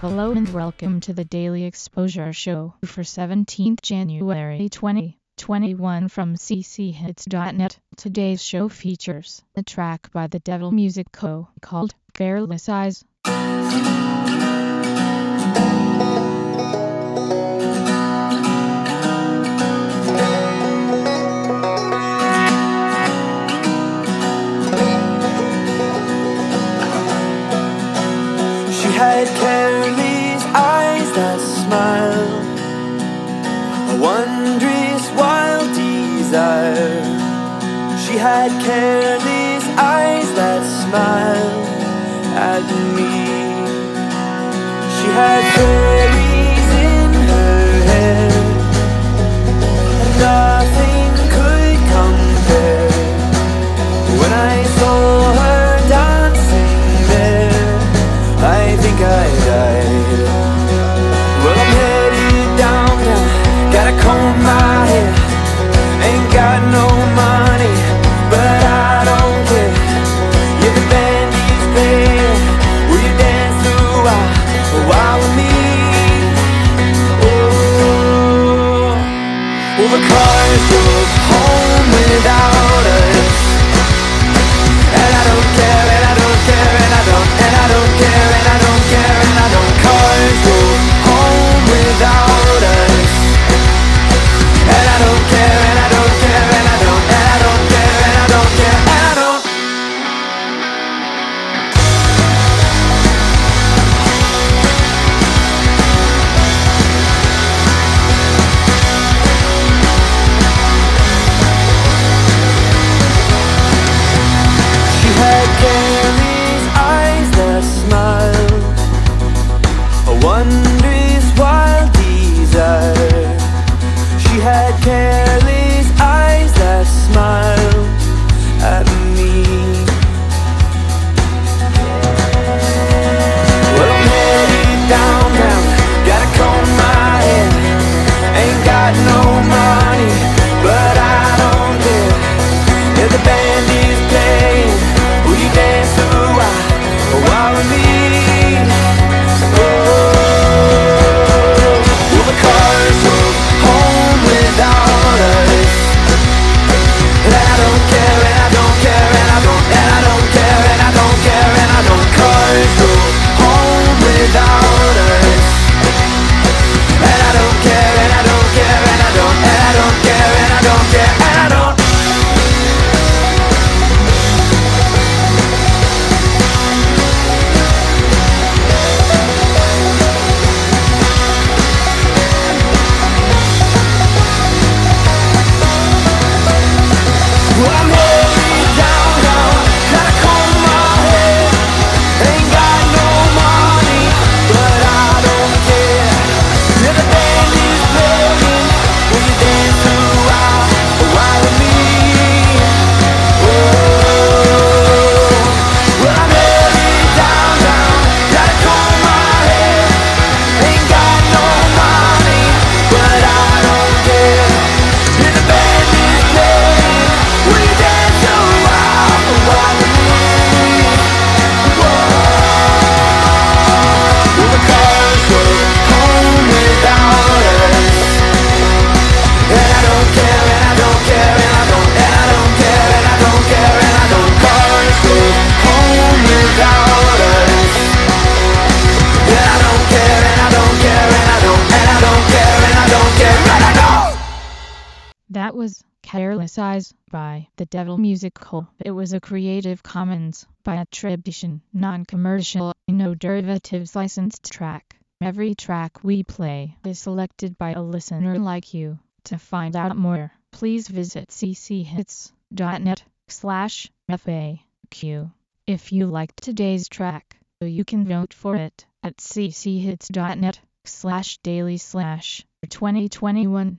Hello and welcome to the Daily Exposure Show for 17th January 2021 from cchits.net. Today's show features a track by the Devil Music Co. called Careless Eyes. She had wondrous wild desire. She had careless eyes that smiled at me. She had. overcome, drove home without wondrous wild desire she had was Careless Eyes by The Devil Musical. It was a Creative Commons by attribution, non-commercial, no derivatives licensed track. Every track we play is selected by a listener like you. To find out more, please visit cchits.net slash FAQ. If you liked today's track, you can vote for it at cchits.net slash daily slash 2021.